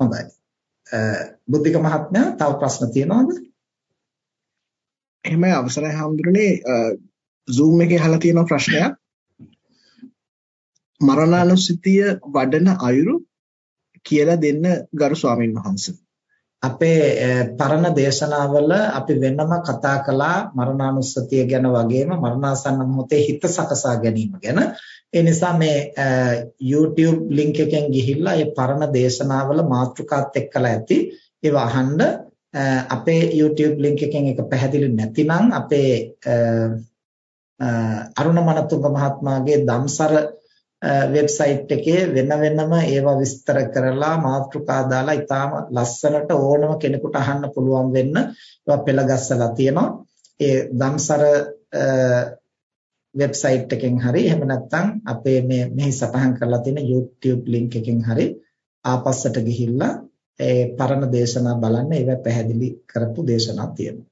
හොඳයි. බුද්ධික මහත්මයා තව ප්‍රශ්න තියෙනවද? එහෙමයි අවසරයි හඳුරන්නේ Zoom එකේ අහලා තියෙන ප්‍රශ්නයක් මරණානුස්සතිය වඩන අයුරු කියලා දෙන්න ගරු ස්වාමින් වහන්සේ. අපේ පරණ දේශනාවල අපි වෙනම කතා කළා මරණානුස්සතිය ගැන වගේම මරණාසන්න මොහොතේ හිත සකසා ගැනීම ගැන. ඒ නිසා මේ YouTube link එකෙන් ගිහිල්ලා මේ පරණ දේශනාවල මාතෘකාත් එක්කලා ඇති ඒව අහන්න අපේ YouTube link එකෙන් එක පැහැදිලි නැතිනම් අපේ අරුණ මනතුංග මහත්මයාගේ දම්සර වෙබ්සයිට් එකේ වෙන වෙනම ඒවා විස්තර කරලා මාතෘකා දාලා ඉතාම ලස්සනට ඕනම කෙනෙකුට අහන්න පුළුවන් වෙන්න ඒවා පෙළගස්සලා තියෙනවා. ඒ දම්සර වෙබ්සයිට් එකෙන් හරි එහෙම නැත්නම් අපේ මේ මෙහි සටහන් කරලා තියෙන YouTube link එකෙන් හරි ආපස්සට ගිහිල්ලා ඒ පරණ දේශනා බලන්න ඒවා පැහැදිලි කරපු දේශනා තියෙනවා.